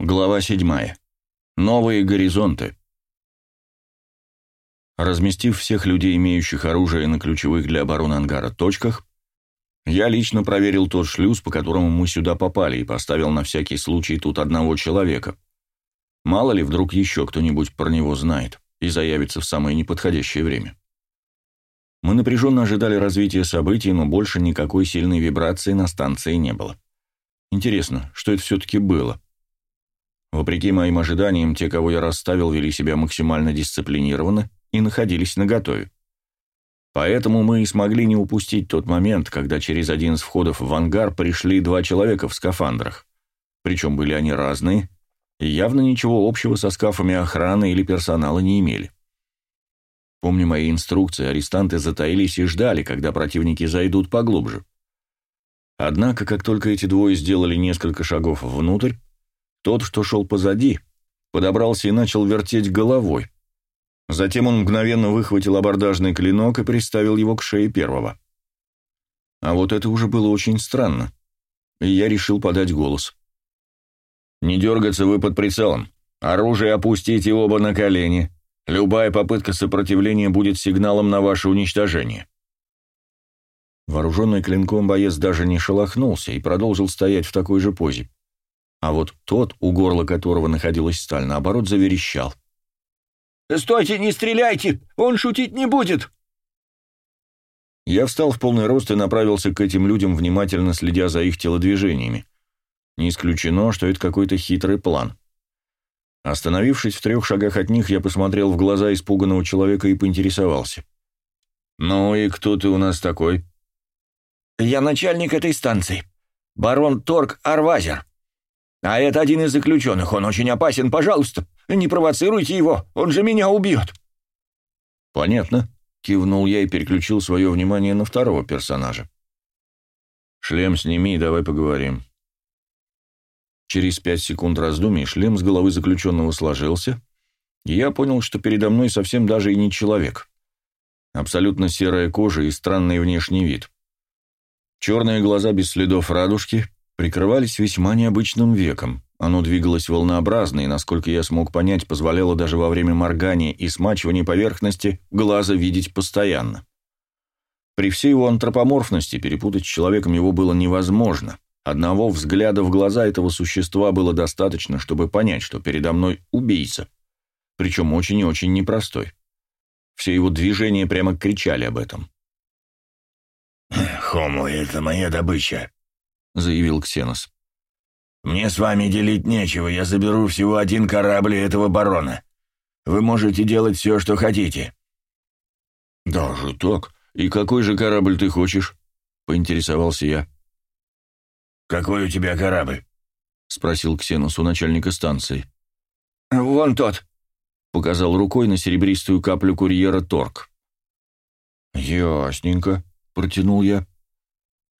Глава 7. Новые горизонты. Разместив всех людей, имеющих оружие на ключевых для обороны ангара точках, я лично проверил тот шлюз, по которому мы сюда попали, и поставил на всякий случай тут одного человека. Мало ли, вдруг еще кто-нибудь про него знает и заявится в самое неподходящее время. Мы напряженно ожидали развития событий, но больше никакой сильной вибрации на станции не было. Интересно, что это все-таки было? Вопреки моим ожиданиям, те, кого я расставил, вели себя максимально дисциплинированно и находились наготове. Поэтому мы и смогли не упустить тот момент, когда через один из входов в ангар пришли два человека в скафандрах. Причем были они разные, и явно ничего общего со скафами охраны или персонала не имели. Помня мои инструкции, арестанты затаились и ждали, когда противники зайдут поглубже. Однако, как только эти двое сделали несколько шагов внутрь, тот, что шел позади, подобрался и начал вертеть головой. Затем он мгновенно выхватил абордажный клинок и приставил его к шее первого. А вот это уже было очень странно, и я решил подать голос. «Не дергаться вы под прицелом. Оружие опустите оба на колени. Любая попытка сопротивления будет сигналом на ваше уничтожение». Вооруженный клинком боец даже не шелохнулся и продолжил стоять в такой же позе а вот тот, у горла которого находилась сталь, наоборот, заверещал. «Стойте, не стреляйте! Он шутить не будет!» Я встал в полный рост и направился к этим людям, внимательно следя за их телодвижениями. Не исключено, что это какой-то хитрый план. Остановившись в трех шагах от них, я посмотрел в глаза испуганного человека и поинтересовался. «Ну и кто ты у нас такой?» «Я начальник этой станции. Барон Торг Арвазер», а это один из заключенных, он очень опасен, пожалуйста, не провоцируйте его, он же меня убьет». «Понятно», — кивнул я и переключил свое внимание на второго персонажа. «Шлем сними и давай поговорим». Через пять секунд раздумий шлем с головы заключенного сложился, и я понял, что передо мной совсем даже и не человек. Абсолютно серая кожа и странный внешний вид. Черные глаза без следов радужки, прикрывались весьма необычным веком. Оно двигалось волнообразно и, насколько я смог понять, позволяло даже во время моргания и смачивания поверхности глаза видеть постоянно. При всей его антропоморфности перепутать с человеком его было невозможно. Одного взгляда в глаза этого существа было достаточно, чтобы понять, что передо мной убийца. Причем очень и очень непростой. Все его движения прямо кричали об этом. «Хомо — это моя добыча», — заявил Ксенос. «Мне с вами делить нечего, я заберу всего один корабль этого барона. Вы можете делать все, что хотите». «Даже так? И какой же корабль ты хочешь?» — поинтересовался я. «Какой у тебя корабль?» — спросил Ксенос у начальника станции. «Вон тот», — показал рукой на серебристую каплю курьера Торг. «Ясненько», — протянул я.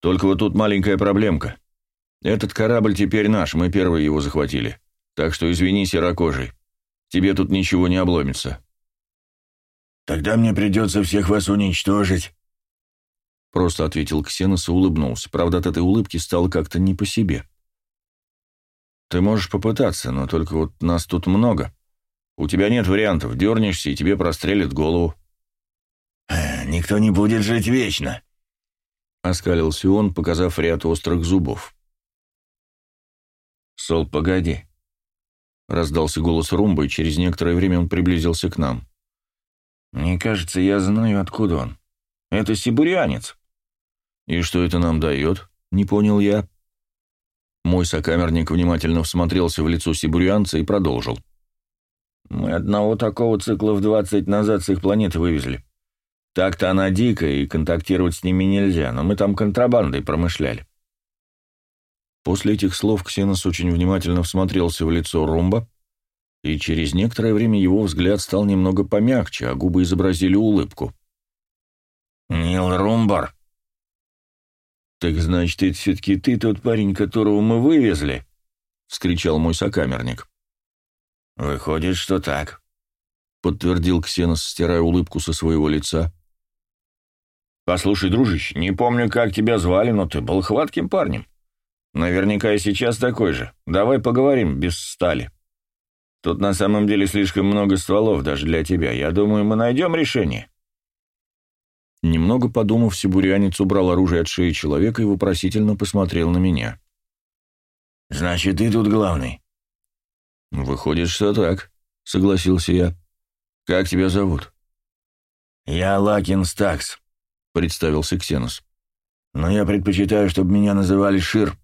Только вот тут маленькая проблемка. Этот корабль теперь наш, мы первые его захватили. Так что извини, серокожий. Тебе тут ничего не обломится. Тогда мне придется всех вас уничтожить. Просто ответил Ксенос и улыбнулся. Правда, от этой улыбки стало как-то не по себе. Ты можешь попытаться, но только вот нас тут много. У тебя нет вариантов. Дернешься, и тебе прострелят голову. Никто не будет жить вечно, Оскалился он, показав ряд острых зубов. «Сол, погоди!» Раздался голос Румба, и через некоторое время он приблизился к нам. «Мне кажется, я знаю, откуда он. Это сибурянец». «И что это нам дает?» — не понял я. Мой сокамерник внимательно всмотрелся в лицо сибурянца и продолжил. «Мы одного такого цикла в двадцать назад с их планеты вывезли. Так-то она дикая, и контактировать с ними нельзя, но мы там контрабандой промышляли. После этих слов Ксенос очень внимательно всмотрелся в лицо Румба, и через некоторое время его взгляд стал немного помягче, а губы изобразили улыбку. «Нил Румбар!» «Так значит, это все-таки ты тот парень, которого мы вывезли?» — вскричал мой сокамерник. «Выходит, что так», — подтвердил Ксенос, стирая улыбку со своего лица. «Послушай, дружище, не помню, как тебя звали, но ты был хватким парнем. Наверняка и сейчас такой же. Давай поговорим без стали. Тут на самом деле слишком много стволов даже для тебя. Я думаю, мы найдем решение». Немного подумав, сибурянец убрал оружие от шеи человека и вопросительно посмотрел на меня. «Значит, ты тут главный?» «Выходит, что так», — согласился я. «Как тебя зовут?» «Я Лакин Стакс», — представился Ксенос. «Но я предпочитаю, чтобы меня называли Шир».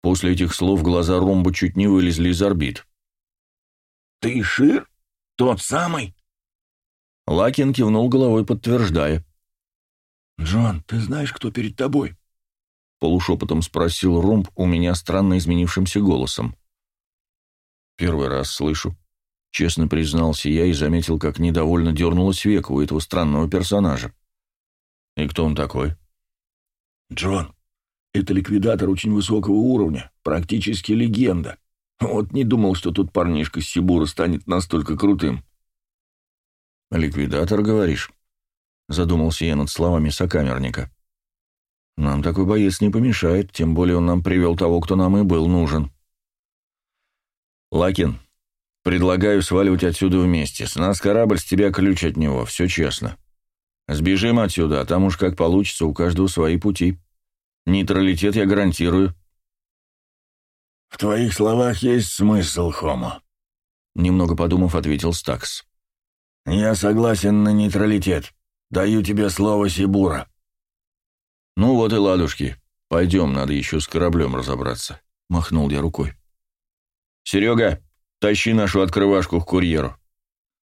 После этих слов глаза Ромба чуть не вылезли из орбит. «Ты Шир? Тот самый?» Лакин кивнул головой, подтверждая. «Джон, ты знаешь, кто перед тобой?» Полушепотом спросил Ромб у меня странно изменившимся голосом. «Первый раз слышу», — честно признался я и заметил, как недовольно дернулась века у этого странного персонажа. «И кто он такой?» «Джон, это ликвидатор очень высокого уровня, практически легенда. Вот не думал, что тут парнишка с Сибура станет настолько крутым». «Ликвидатор, говоришь?» Задумался я над словами сокамерника. «Нам такой боец не помешает, тем более он нам привел того, кто нам и был нужен». «Лакин, предлагаю сваливать отсюда вместе. С нас корабль, с тебя ключ от него, все честно. Сбежим отсюда, а там уж как получится, у каждого свои пути. Нейтралитет я гарантирую». «В твоих словах есть смысл, Хомо», — немного подумав, ответил Стакс. «Я согласен на нейтралитет. Даю тебе слово Сибура». «Ну вот и ладушки. Пойдем, надо еще с кораблем разобраться», — махнул я рукой. «Серега, тащи нашу открывашку к курьеру», —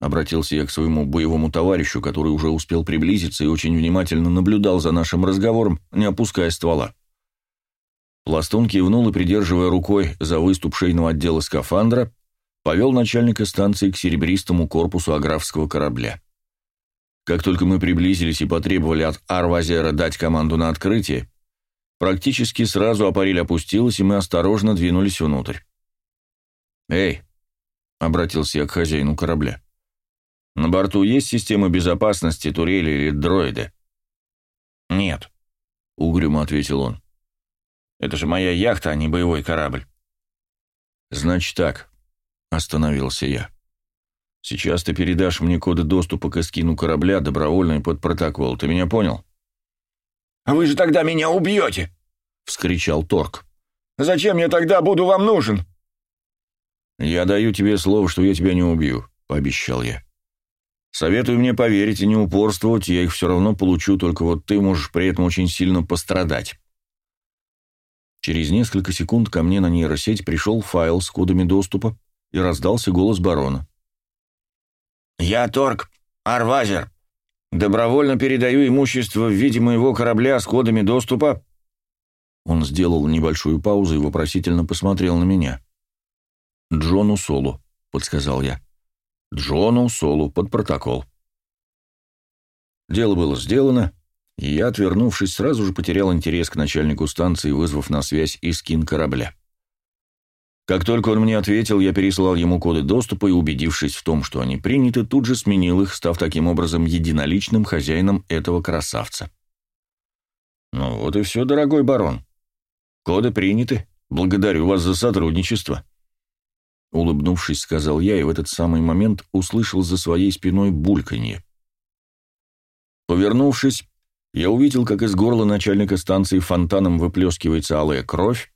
обратился я к своему боевому товарищу, который уже успел приблизиться и очень внимательно наблюдал за нашим разговором, не опуская ствола. Пластун кивнул и, придерживая рукой за выступ шейного отдела скафандра, повел начальника станции к серебристому корпусу аграфского корабля. Как только мы приблизились и потребовали от Арвазера дать команду на открытие, практически сразу аппарель опустилась, и мы осторожно двинулись внутрь. «Эй!» — обратился я к хозяину корабля. «На борту есть система безопасности, турели или дроиды?» «Нет», — угрюмо ответил он. «Это же моя яхта, а не боевой корабль». «Значит так», Остановился я. «Сейчас ты передашь мне коды доступа к эскину корабля, добровольный под протокол. Ты меня понял?» «А вы же тогда меня убьете!» — вскричал Торг. «Зачем я тогда буду вам нужен?» «Я даю тебе слово, что я тебя не убью», — пообещал я. «Советую мне поверить и не упорствовать, я их все равно получу, только вот ты можешь при этом очень сильно пострадать». Через несколько секунд ко мне на нейросеть пришел файл с кодами доступа, и раздался голос барона. «Я Торг, Арвазер. Добровольно передаю имущество в виде моего корабля с кодами доступа». Он сделал небольшую паузу и вопросительно посмотрел на меня. «Джону Солу», — подсказал я. «Джону Солу, под протокол». Дело было сделано, и я, отвернувшись, сразу же потерял интерес к начальнику станции, вызвав на связь искин корабля. Как только он мне ответил, я переслал ему коды доступа и, убедившись в том, что они приняты, тут же сменил их, став таким образом единоличным хозяином этого красавца. Ну вот и все, дорогой барон. Коды приняты. Благодарю вас за сотрудничество. Улыбнувшись, сказал я, и в этот самый момент услышал за своей спиной бульканье. Повернувшись, я увидел, как из горла начальника станции фонтаном выплескивается алая кровь,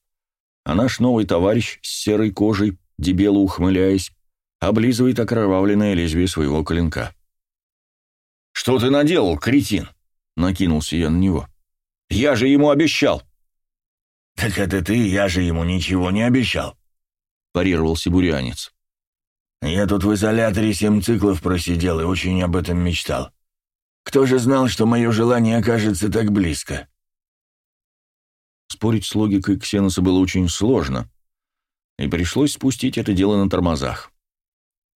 а наш новый товарищ с серой кожей, дебело ухмыляясь, облизывает окровавленное лезвие своего клинка. «Что ты наделал, кретин?» — накинулся я на него. «Я же ему обещал!» «Так это ты, я же ему ничего не обещал», — парировал сибурянец. «Я тут в изоляторе семь циклов просидел и очень об этом мечтал. Кто же знал, что мое желание окажется так близко?» Спорить с логикой Ксеноса было очень сложно, и пришлось спустить это дело на тормозах.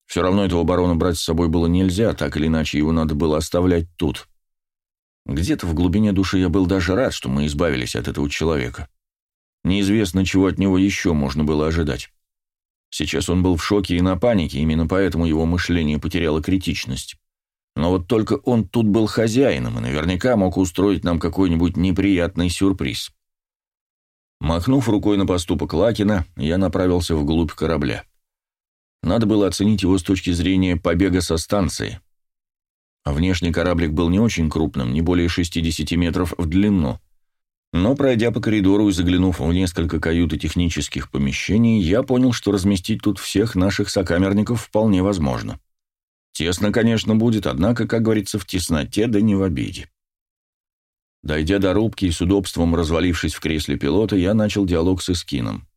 Все равно этого барона брать с собой было нельзя, так или иначе его надо было оставлять тут. Где-то в глубине души я был даже рад, что мы избавились от этого человека. Неизвестно, чего от него еще можно было ожидать. Сейчас он был в шоке и на панике, именно поэтому его мышление потеряло критичность. Но вот только он тут был хозяином и наверняка мог устроить нам какой-нибудь неприятный сюрприз. Махнув рукой на поступок Лакина, я направился вглубь корабля. Надо было оценить его с точки зрения побега со станции. Внешний кораблик был не очень крупным, не более 60 метров в длину. Но, пройдя по коридору и заглянув в несколько кают и технических помещений, я понял, что разместить тут всех наших сокамерников вполне возможно. Тесно, конечно, будет, однако, как говорится, в тесноте, да не в обиде. Дойдя до рубки и с удобством развалившись в кресле пилота, я начал диалог с Искином.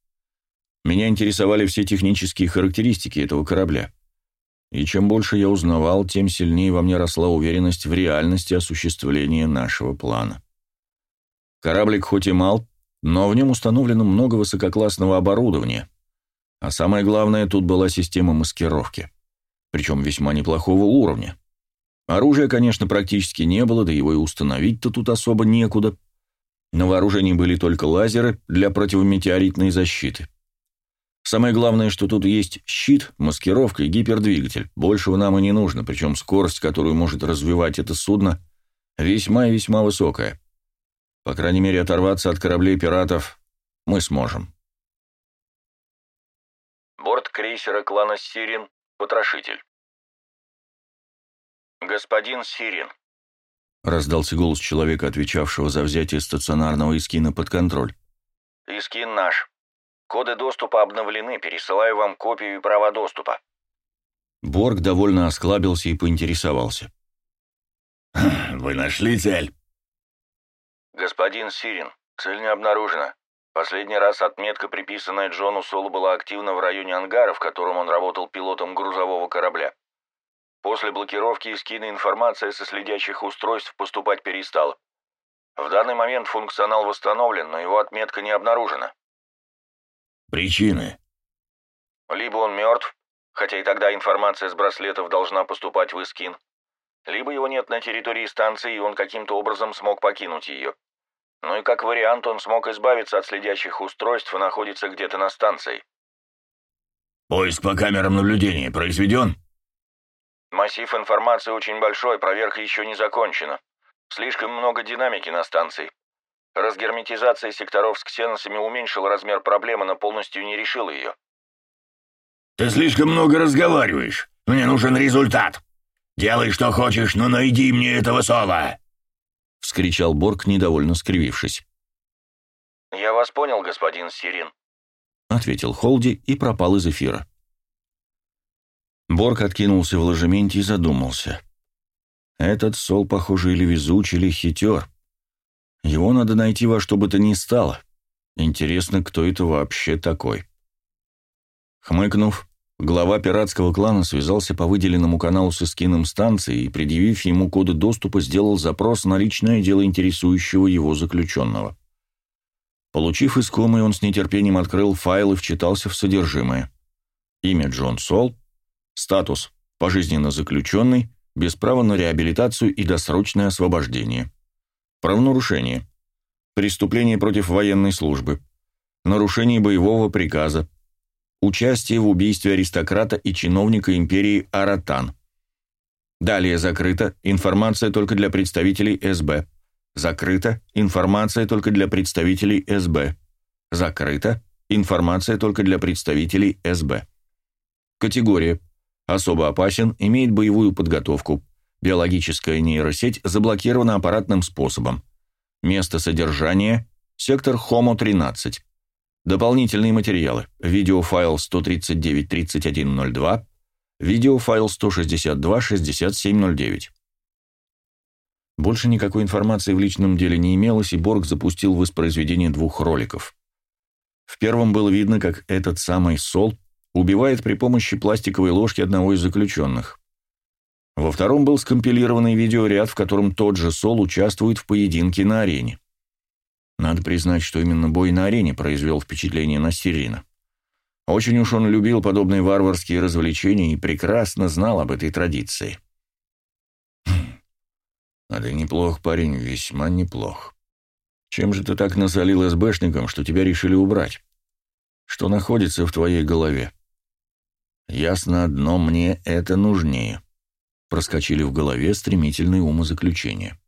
Меня интересовали все технические характеристики этого корабля. И чем больше я узнавал, тем сильнее во мне росла уверенность в реальности осуществления нашего плана. Кораблик хоть и мал, но в нем установлено много высококлассного оборудования. А самое главное, тут была система маскировки. Причем весьма неплохого уровня. Оружия, конечно, практически не было, да его и установить-то тут особо некуда. На вооружении были только лазеры для противометеоритной защиты. Самое главное, что тут есть щит, маскировка и гипердвигатель. Большего нам и не нужно, причем скорость, которую может развивать это судно, весьма и весьма высокая. По крайней мере, оторваться от кораблей пиратов мы сможем. Борт крейсера клана Сирин, потрошитель. «Господин Сирин», — раздался голос человека, отвечавшего за взятие стационарного Искина под контроль. «Искин наш. Коды доступа обновлены, пересылаю вам копию и права доступа». Борг довольно осклабился и поинтересовался. «Вы нашли цель?» «Господин Сирин, цель не обнаружена. Последний раз отметка, приписанная Джону Солу, была активна в районе ангара, в котором он работал пилотом грузового корабля. После блокировки и скина информация со следящих устройств поступать перестала. В данный момент функционал восстановлен, но его отметка не обнаружена. Причины? Либо он мертв, хотя и тогда информация с браслетов должна поступать в Искин, либо его нет на территории станции, и он каким-то образом смог покинуть ее. Ну и как вариант, он смог избавиться от следящих устройств и находится где-то на станции. Поиск по камерам наблюдения произведен? Массив информации очень большой, проверка еще не закончена. Слишком много динамики на станции. Разгерметизация секторов с ксеносами уменьшила размер проблемы, но полностью не решила ее. «Ты слишком много разговариваешь. Мне нужен результат. Делай, что хочешь, но найди мне этого Сола!» — вскричал Борг, недовольно скривившись. «Я вас понял, господин Сирин», — ответил Холди и пропал из эфира. Борг откинулся в ложементе и задумался. Этот Сол, похоже, или везуч, или хитер. Его надо найти во что бы то ни стало. Интересно, кто это вообще такой. Хмыкнув, глава пиратского клана связался по выделенному каналу с эскином станции и, предъявив ему коды доступа, сделал запрос на личное дело интересующего его заключенного. Получив искомый, он с нетерпением открыл файл и вчитался в содержимое. Имя Джон Сол — Статус – пожизненно заключенный, без права на реабилитацию и досрочное освобождение. Правонарушение. Преступление против военной службы. Нарушение боевого приказа. Участие в убийстве аристократа и чиновника империи Аратан. Далее закрыто. Информация только для представителей СБ. Закрыто. Информация только для представителей СБ. Закрыто. Информация только для представителей СБ. Категория. Особо опасен, имеет боевую подготовку. Биологическая нейросеть заблокирована аппаратным способом. Место содержания – сектор Хомо-13. Дополнительные материалы. Видеофайл 139.31.02, видеофайл 162.67.09. Больше никакой информации в личном деле не имелось, и Борг запустил воспроизведение двух роликов. В первом было видно, как этот самый Сол убивает при помощи пластиковой ложки одного из заключенных. Во втором был скомпилированный видеоряд, в котором тот же Сол участвует в поединке на арене. Надо признать, что именно бой на арене произвел впечатление на Сирина. Очень уж он любил подобные варварские развлечения и прекрасно знал об этой традиции. «Хм, а ты неплох, парень, весьма неплох. Чем же ты так насолил СБшникам, что тебя решили убрать? Что находится в твоей голове?» Ясно одно, мне это нужнее. Проскочили в голове стремительные умозаключения.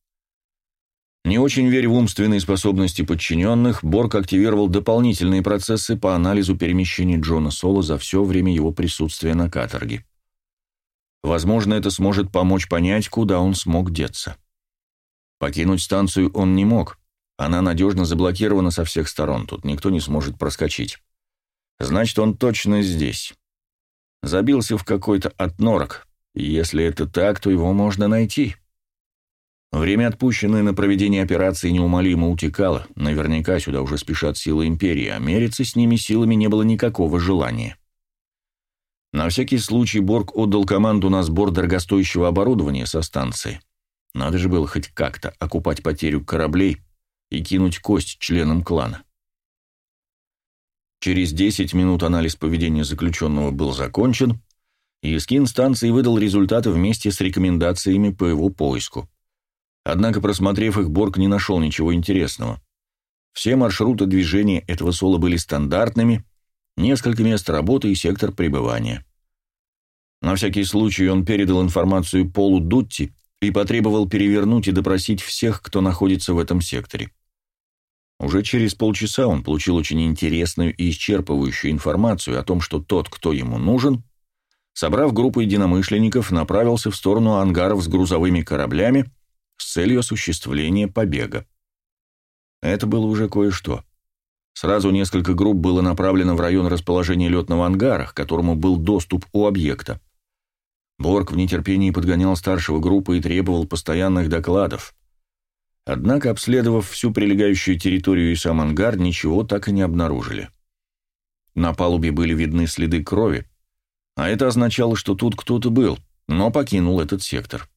Не очень веря в умственные способности подчиненных, Борг активировал дополнительные процессы по анализу перемещений Джона Соло за все время его присутствия на каторге. Возможно, это сможет помочь понять, куда он смог деться. Покинуть станцию он не мог. Она надежно заблокирована со всех сторон, тут никто не сможет проскочить. Значит, он точно здесь. Забился в какой-то отнорок, если это так, то его можно найти. Время, отпущенное на проведение операции, неумолимо утекало. Наверняка сюда уже спешат силы Империи, а мериться с ними силами не было никакого желания. На всякий случай Борг отдал команду на сбор дорогостоящего оборудования со станции. Надо же было хоть как-то окупать потерю кораблей и кинуть кость членам клана. Через 10 минут анализ поведения заключенного был закончен, и скин станции выдал результаты вместе с рекомендациями по его поиску. Однако, просмотрев их, Борг не нашел ничего интересного. Все маршруты движения этого соло были стандартными, несколько мест работы и сектор пребывания. На всякий случай он передал информацию Полу Дутти и потребовал перевернуть и допросить всех, кто находится в этом секторе. Уже через полчаса он получил очень интересную и исчерпывающую информацию о том, что тот, кто ему нужен, собрав группу единомышленников, направился в сторону ангаров с грузовыми кораблями с целью осуществления побега. Это было уже кое-что. Сразу несколько групп было направлено в район расположения летного ангара, к которому был доступ у объекта. Борг в нетерпении подгонял старшего группы и требовал постоянных докладов. Однако, обследовав всю прилегающую территорию и сам ангар, ничего так и не обнаружили. На палубе были видны следы крови, а это означало, что тут кто-то был, но покинул этот сектор.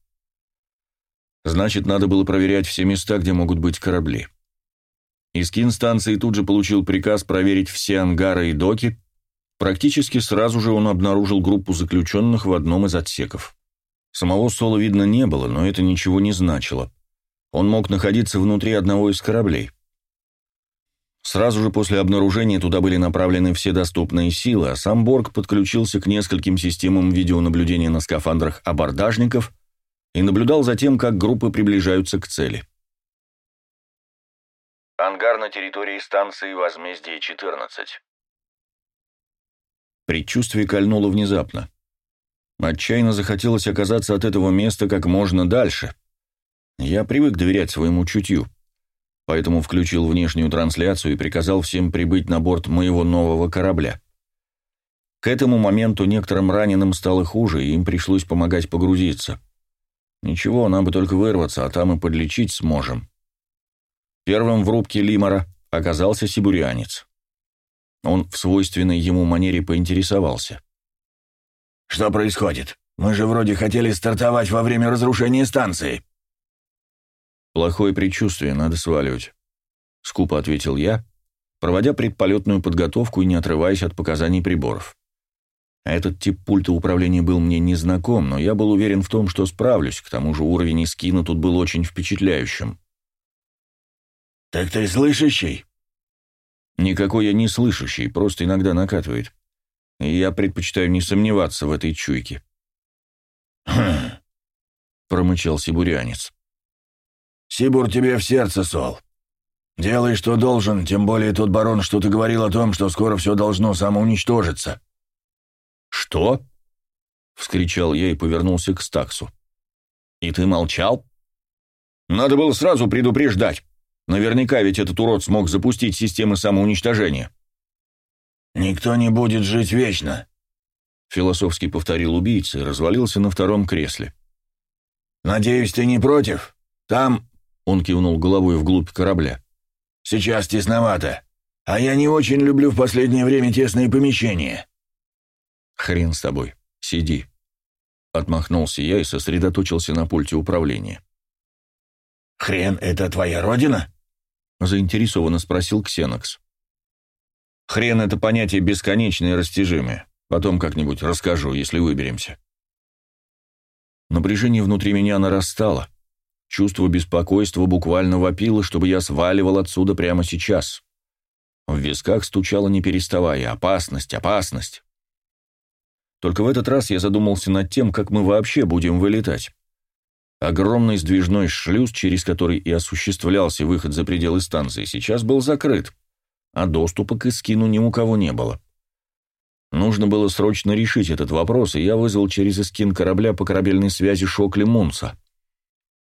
Значит, надо было проверять все места, где могут быть корабли. Искин станции тут же получил приказ проверить все ангары и доки, Практически сразу же он обнаружил группу заключенных в одном из отсеков. Самого Соло видно не было, но это ничего не значило. Он мог находиться внутри одного из кораблей. Сразу же после обнаружения туда были направлены все доступные силы, а сам Борг подключился к нескольким системам видеонаблюдения на скафандрах абордажников и наблюдал за тем, как группы приближаются к цели. Ангар на территории станции «Возмездие-14». Предчувствие кольнуло внезапно. Отчаянно захотелось оказаться от этого места как можно дальше. Я привык доверять своему чутью, поэтому включил внешнюю трансляцию и приказал всем прибыть на борт моего нового корабля. К этому моменту некоторым раненым стало хуже, и им пришлось помогать погрузиться. Ничего, нам бы только вырваться, а там и подлечить сможем. Первым в рубке Лимора оказался сибурянец. Он в свойственной ему манере поинтересовался. «Что происходит? Мы же вроде хотели стартовать во время разрушения станции». «Плохое предчувствие, надо сваливать», — скупо ответил я, проводя предполетную подготовку и не отрываясь от показаний приборов. Этот тип пульта управления был мне незнаком, но я был уверен в том, что справлюсь, к тому же уровень скина тут был очень впечатляющим. «Так ты слышащий?» Никакой я не слышащий, просто иногда накатывает. И я предпочитаю не сомневаться в этой чуйке. «Хм», — промычал сибурянец. «Сибур тебе в сердце, Сол. Делай, что должен, тем более тот барон что-то говорил о том, что скоро все должно самоуничтожиться». «Что?» — вскричал я и повернулся к Стаксу. «И ты молчал?» «Надо было сразу предупреждать. Наверняка ведь этот урод смог запустить системы самоуничтожения. «Никто не будет жить вечно», — философски повторил убийца и развалился на втором кресле. «Надеюсь, ты не против? Там...» — он кивнул головой вглубь корабля. «Сейчас тесновато, а я не очень люблю в последнее время тесные помещения». «Хрен с тобой, сиди», — отмахнулся я и сосредоточился на пульте управления. «Хрен — это твоя родина?» заинтересованно спросил Ксенокс. Хрен это понятие бесконечное и растяжимое. Потом как-нибудь расскажу, если выберемся. Напряжение внутри меня нарастало. Чувство беспокойства буквально вопило, чтобы я сваливал отсюда прямо сейчас. В висках стучало не переставая. Опасность, опасность. Только в этот раз я задумался над тем, как мы вообще будем вылетать. Огромный сдвижной шлюз, через который и осуществлялся выход за пределы станции, сейчас был закрыт, а доступа к Искину ни у кого не было. Нужно было срочно решить этот вопрос, и я вызвал через Искин корабля по корабельной связи Шокли Мунца.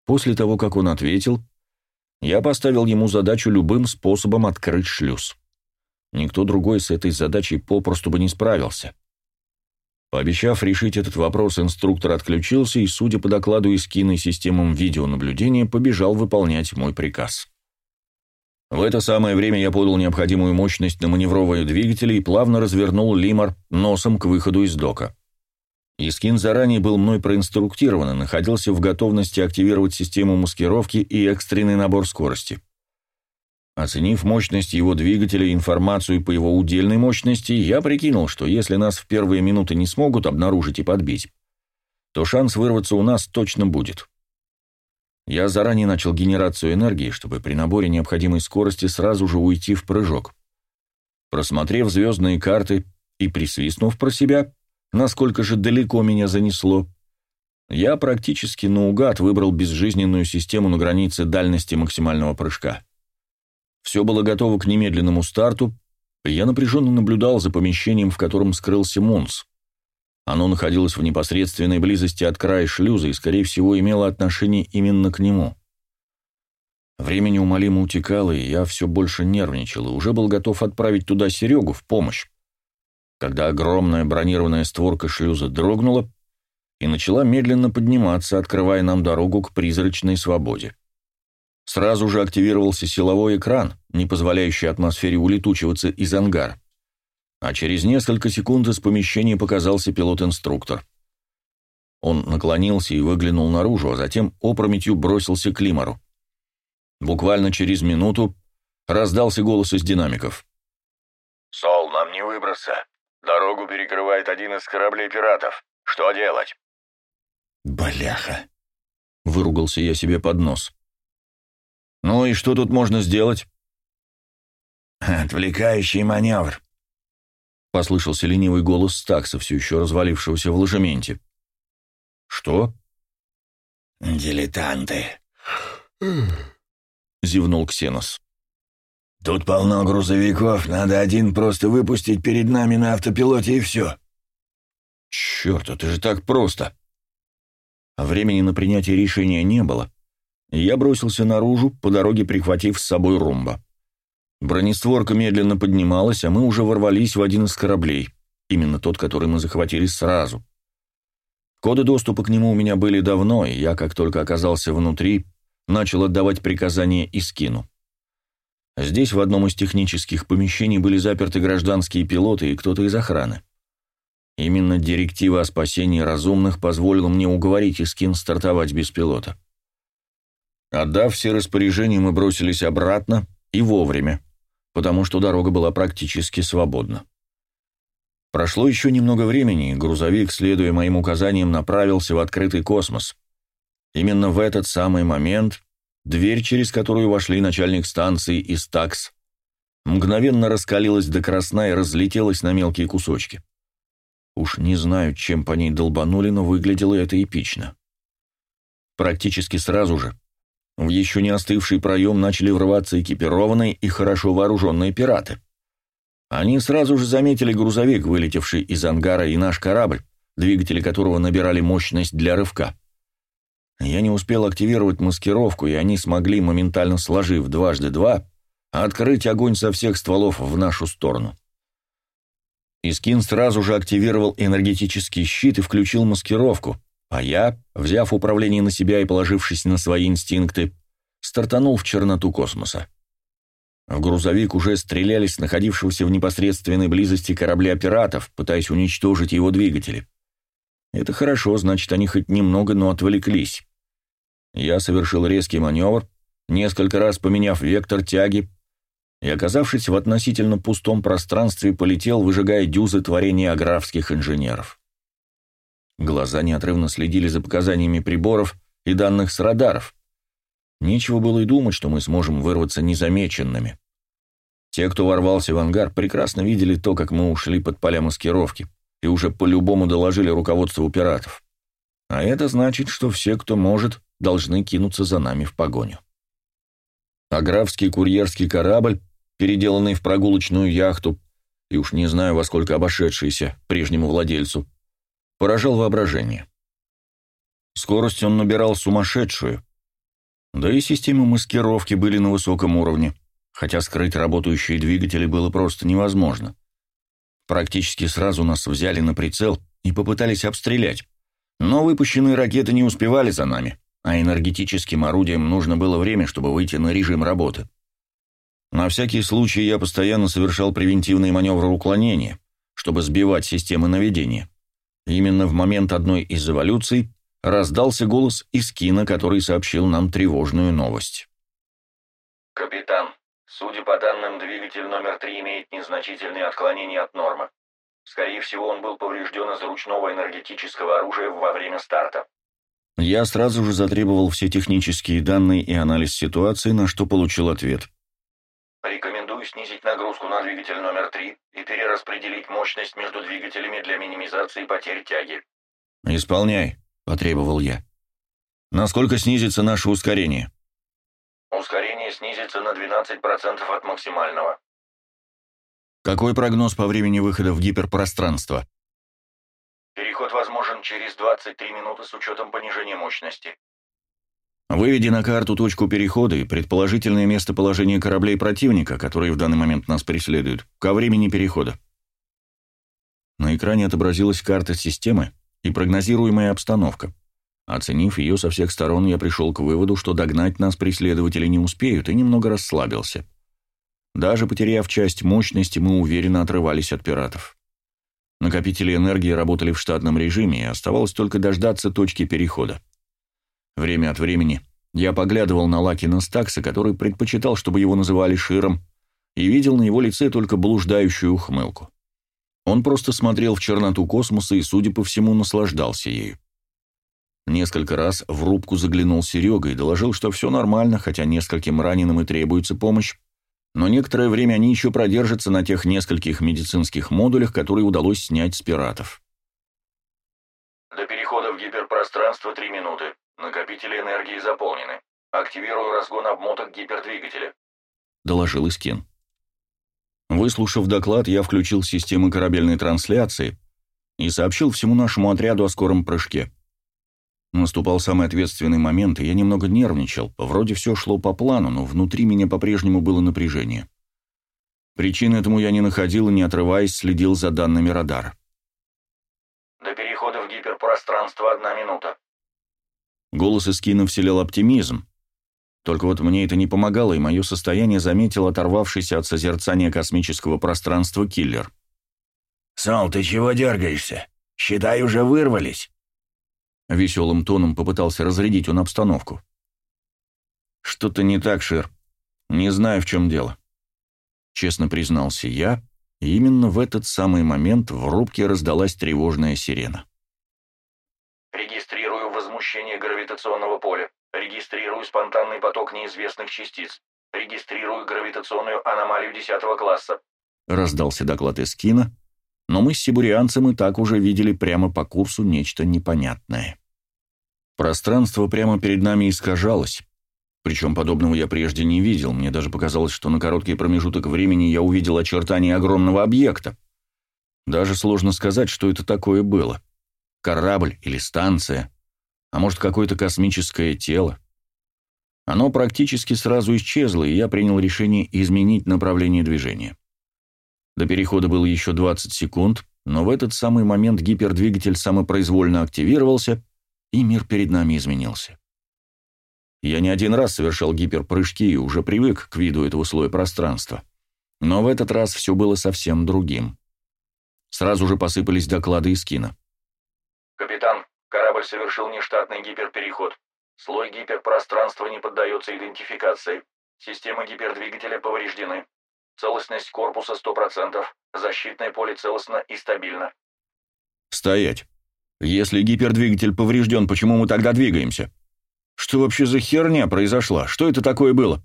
После того, как он ответил, я поставил ему задачу любым способом открыть шлюз. Никто другой с этой задачей попросту бы не справился. Пообещав решить этот вопрос, инструктор отключился и, судя по докладу из кино системам видеонаблюдения, побежал выполнять мой приказ. В это самое время я подал необходимую мощность на маневровые двигатели и плавно развернул лимар носом к выходу из дока. Искин заранее был мной проинструктирован и находился в готовности активировать систему маскировки и экстренный набор скорости. Оценив мощность его двигателя и информацию по его удельной мощности, я прикинул, что если нас в первые минуты не смогут обнаружить и подбить, то шанс вырваться у нас точно будет. Я заранее начал генерацию энергии, чтобы при наборе необходимой скорости сразу же уйти в прыжок. Просмотрев звездные карты и присвистнув про себя, насколько же далеко меня занесло, я практически наугад выбрал безжизненную систему на границе дальности максимального прыжка. Все было готово к немедленному старту, и я напряженно наблюдал за помещением, в котором скрылся Мунс. Оно находилось в непосредственной близости от края шлюза и, скорее всего, имело отношение именно к нему. Время неумолимо утекало, и я все больше нервничал, и уже был готов отправить туда Серегу в помощь, когда огромная бронированная створка шлюза дрогнула и начала медленно подниматься, открывая нам дорогу к призрачной свободе. Сразу же активировался силовой экран, не позволяющий атмосфере улетучиваться из ангара. А через несколько секунд из помещения показался пилот-инструктор. Он наклонился и выглянул наружу, а затем опрометью бросился к Лимару. Буквально через минуту раздался голос из динамиков. «Сол, нам не выбраться. Дорогу перекрывает один из кораблей пиратов. Что делать?» «Бляха!» — выругался я себе под нос. «Ну и что тут можно сделать?» «Отвлекающий маневр», — послышался ленивый голос Стакса, все еще развалившегося в ложементе. «Что?» «Дилетанты», — зевнул Ксенос. «Тут полно грузовиков, надо один просто выпустить перед нами на автопилоте и все». «Черт, это же так просто!» Времени на принятие решения не было, я бросился наружу, по дороге прихватив с собой румба. Бронестворка медленно поднималась, а мы уже ворвались в один из кораблей, именно тот, который мы захватили сразу. Коды доступа к нему у меня были давно, и я, как только оказался внутри, начал отдавать приказания и скину. Здесь в одном из технических помещений были заперты гражданские пилоты и кто-то из охраны. Именно директива о спасении разумных позволила мне уговорить Искин стартовать без пилота. Отдав все распоряжения, мы бросились обратно и вовремя, потому что дорога была практически свободна. Прошло еще немного времени, и грузовик, следуя моим указаниям, направился в открытый космос. Именно в этот самый момент дверь, через которую вошли начальник станции и Стакс, мгновенно раскалилась до красна и разлетелась на мелкие кусочки. Уж не знаю, чем по ней долбанули, но выглядело это эпично. Практически сразу же в еще не остывший проем начали врываться экипированные и хорошо вооруженные пираты. Они сразу же заметили грузовик, вылетевший из ангара, и наш корабль, двигатели которого набирали мощность для рывка. Я не успел активировать маскировку, и они смогли, моментально сложив дважды два, открыть огонь со всех стволов в нашу сторону. Искин сразу же активировал энергетический щит и включил маскировку, а я, взяв управление на себя и положившись на свои инстинкты, стартанул в черноту космоса. В грузовик уже стреляли с находившегося в непосредственной близости корабля пиратов, пытаясь уничтожить его двигатели. Это хорошо, значит, они хоть немного, но отвлеклись. Я совершил резкий маневр, несколько раз поменяв вектор тяги, и, оказавшись в относительно пустом пространстве, полетел, выжигая дюзы творения аграфских инженеров. Глаза неотрывно следили за показаниями приборов и данных с радаров. Нечего было и думать, что мы сможем вырваться незамеченными. Те, кто ворвался в ангар, прекрасно видели то, как мы ушли под поля маскировки, и уже по-любому доложили руководству пиратов. А это значит, что все, кто может, должны кинуться за нами в погоню. Аграфский курьерский корабль, переделанный в прогулочную яхту, и уж не знаю, во сколько обошедшийся прежнему владельцу, поражал воображение. Скорость он набирал сумасшедшую, да и системы маскировки были на высоком уровне, хотя скрыть работающие двигатели было просто невозможно. Практически сразу нас взяли на прицел и попытались обстрелять, но выпущенные ракеты не успевали за нами, а энергетическим орудиям нужно было время, чтобы выйти на режим работы. На всякий случай я постоянно совершал превентивные маневры уклонения, чтобы сбивать системы наведения. Именно в момент одной из эволюций раздался голос из кино, который сообщил нам тревожную новость. «Капитан, судя по данным, двигатель номер три имеет незначительные отклонения от нормы. Скорее всего, он был поврежден из ручного энергетического оружия во время старта». Я сразу же затребовал все технические данные и анализ ситуации, на что получил ответ – Рекомендую снизить нагрузку на двигатель номер 3 и перераспределить мощность между двигателями для минимизации потерь тяги. «Исполняй», — потребовал я. «Насколько снизится наше ускорение?» «Ускорение снизится на 12% от максимального». «Какой прогноз по времени выхода в гиперпространство?» «Переход возможен через 23 минуты с учетом понижения мощности». Выведи на карту точку перехода и предположительное местоположение кораблей противника, которые в данный момент нас преследуют, ко времени перехода. На экране отобразилась карта системы и прогнозируемая обстановка. Оценив ее со всех сторон, я пришел к выводу, что догнать нас преследователи не успеют, и немного расслабился. Даже потеряв часть мощности, мы уверенно отрывались от пиратов. Накопители энергии работали в штатном режиме, и оставалось только дождаться точки перехода. Время от времени я поглядывал на Лакина Стакса, который предпочитал, чтобы его называли Широм, и видел на его лице только блуждающую ухмылку. Он просто смотрел в черноту космоса и, судя по всему, наслаждался ею. Несколько раз в рубку заглянул Серега и доложил, что все нормально, хотя нескольким раненым и требуется помощь, но некоторое время они еще продержатся на тех нескольких медицинских модулях, которые удалось снять с пиратов. До перехода в гиперпространство три минуты. Накопители энергии заполнены. Активирую разгон обмоток гипердвигателя», — доложил Искин. Выслушав доклад, я включил системы корабельной трансляции и сообщил всему нашему отряду о скором прыжке. Наступал самый ответственный момент, и я немного нервничал. Вроде все шло по плану, но внутри меня по-прежнему было напряжение. Причин этому я не находил и, не отрываясь, следил за данными радара. «До перехода в гиперпространство одна минута», Голос Искина вселял оптимизм. Только вот мне это не помогало, и мое состояние заметил оторвавшийся от созерцания космического пространства киллер. «Сол, ты чего дергаешься? Считай, уже вырвались!» Веселым тоном попытался разрядить он обстановку. «Что-то не так, Шир. Не знаю, в чем дело». Честно признался я, и именно в этот самый момент в рубке раздалась тревожная сирена. Смещение гравитационного поля. Регистрирую спонтанный поток неизвестных частиц. Регистрирую гравитационную аномалию 10 класса. Раздался доклад из кино, но мы с сибурианцем и так уже видели прямо по курсу нечто непонятное. Пространство прямо перед нами искажалось. Причем подобного я прежде не видел. Мне даже показалось, что на короткий промежуток времени я увидел очертания огромного объекта. Даже сложно сказать, что это такое было. Корабль или станция а может, какое-то космическое тело. Оно практически сразу исчезло, и я принял решение изменить направление движения. До перехода было еще 20 секунд, но в этот самый момент гипердвигатель самопроизвольно активировался, и мир перед нами изменился. Я не один раз совершал гиперпрыжки и уже привык к виду этого слоя пространства. Но в этот раз все было совсем другим. Сразу же посыпались доклады из кино. «Капитан, Корабль совершил нештатный гиперпереход. Слой гиперпространства не поддается идентификации. Системы гипердвигателя повреждены. Целостность корпуса 100%. Защитное поле целостно и стабильно. Стоять. Если гипердвигатель поврежден, почему мы тогда двигаемся? Что вообще за херня произошла? Что это такое было?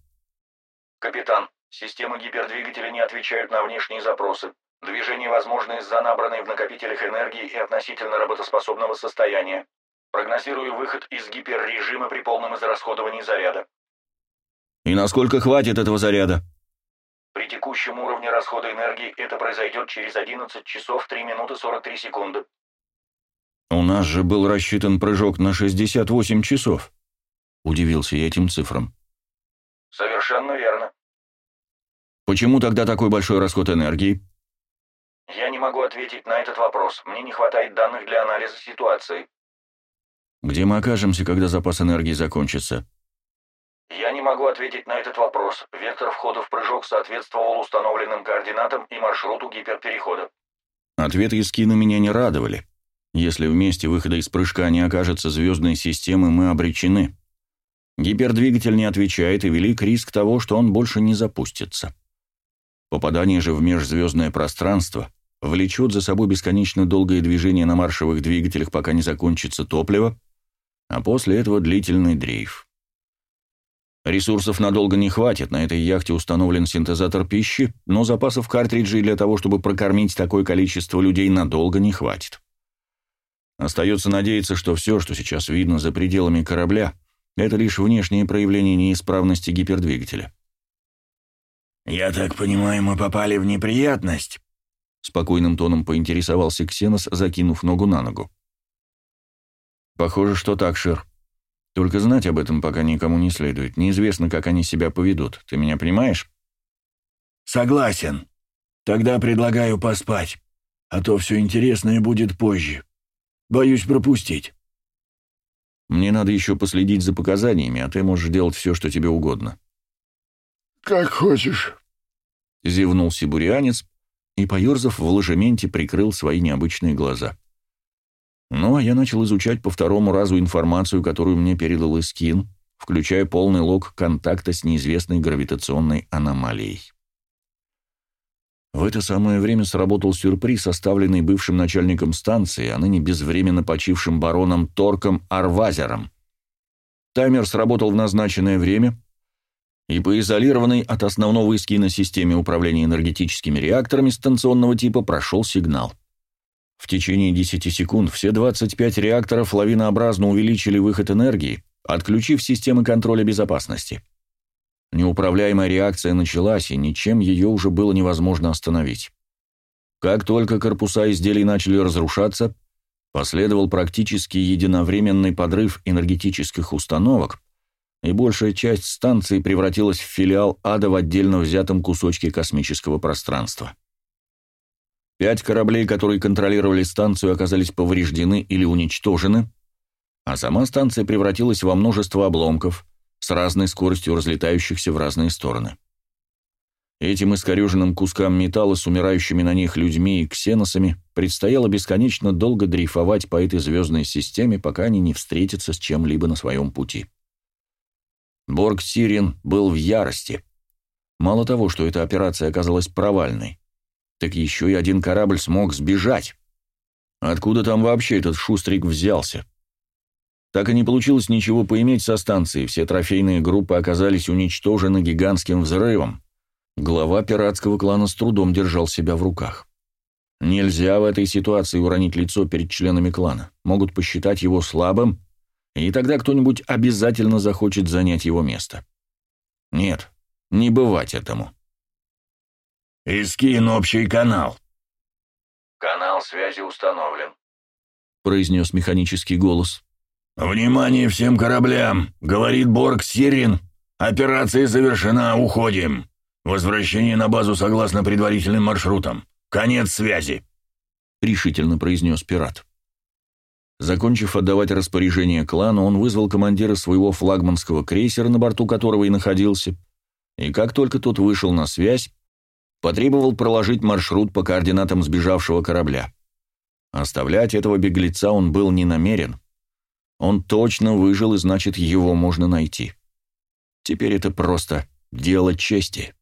Капитан, системы гипердвигателя не отвечают на внешние запросы. Движение возможно из-за набранной в накопителях энергии и относительно работоспособного состояния. Прогнозирую выход из гиперрежима при полном израсходовании заряда. И насколько хватит этого заряда? При текущем уровне расхода энергии это произойдет через 11 часов 3 минуты 43 секунды. У нас же был рассчитан прыжок на 68 часов. Удивился я этим цифрам. Совершенно верно. Почему тогда такой большой расход энергии? Я не могу ответить на этот вопрос. Мне не хватает данных для анализа ситуации. Где мы окажемся, когда запас энергии закончится? Я не могу ответить на этот вопрос. Вектор входа в прыжок соответствовал установленным координатам и маршруту гиперперехода. Ответы из кино меня не радовали. Если вместе выхода из прыжка не окажется звездной системы, мы обречены. Гипердвигатель не отвечает, и велик риск того, что он больше не запустится. Попадание же в межзвездное пространство влечет за собой бесконечно долгое движение на маршевых двигателях, пока не закончится топливо, а после этого длительный дрейф. Ресурсов надолго не хватит, на этой яхте установлен синтезатор пищи, но запасов картриджей для того, чтобы прокормить такое количество людей, надолго не хватит. Остается надеяться, что все, что сейчас видно за пределами корабля, это лишь внешнее проявление неисправности гипердвигателя. «Я так понимаю, мы попали в неприятность?» Спокойным тоном поинтересовался Ксенос, закинув ногу на ногу. «Похоже, что так, Шир. Только знать об этом пока никому не следует. Неизвестно, как они себя поведут. Ты меня понимаешь?» «Согласен. Тогда предлагаю поспать. А то все интересное будет позже. Боюсь пропустить». «Мне надо еще последить за показаниями, а ты можешь делать все, что тебе угодно». «Как хочешь», — зевнул сибурианец и, поерзав в ложементе, прикрыл свои необычные глаза. Ну, а я начал изучать по второму разу информацию, которую мне передал Искин, включая полный лог контакта с неизвестной гравитационной аномалией. В это самое время сработал сюрприз, оставленный бывшим начальником станции, а ныне безвременно почившим бароном Торком Арвазером. Таймер сработал в назначенное время, и по изолированной от основного эскина системе управления энергетическими реакторами станционного типа прошел сигнал. В течение 10 секунд все 25 реакторов лавинообразно увеличили выход энергии, отключив системы контроля безопасности. Неуправляемая реакция началась, и ничем ее уже было невозможно остановить. Как только корпуса изделий начали разрушаться, последовал практически единовременный подрыв энергетических установок, и большая часть станции превратилась в филиал ада в отдельно взятом кусочке космического пространства. Пять кораблей, которые контролировали станцию, оказались повреждены или уничтожены, а сама станция превратилась во множество обломков, с разной скоростью разлетающихся в разные стороны. Этим искореженным кускам металла с умирающими на них людьми и ксеносами предстояло бесконечно долго дрейфовать по этой звездной системе, пока они не встретятся с чем-либо на своем пути. Борг Сирин был в ярости. Мало того, что эта операция оказалась провальной, так еще и один корабль смог сбежать. Откуда там вообще этот шустрик взялся? Так и не получилось ничего поиметь со станции, все трофейные группы оказались уничтожены гигантским взрывом. Глава пиратского клана с трудом держал себя в руках. Нельзя в этой ситуации уронить лицо перед членами клана. Могут посчитать его слабым, и тогда кто-нибудь обязательно захочет занять его место. Нет, не бывать этому. «Искин общий канал». «Канал связи установлен», — произнес механический голос. «Внимание всем кораблям! Говорит Борг Сирин. Операция завершена, уходим. Возвращение на базу согласно предварительным маршрутам. Конец связи», — решительно произнес пират. Закончив отдавать распоряжение клану, он вызвал командира своего флагманского крейсера, на борту которого и находился, и как только тот вышел на связь, потребовал проложить маршрут по координатам сбежавшего корабля. Оставлять этого беглеца он был не намерен. Он точно выжил, и значит, его можно найти. Теперь это просто дело чести.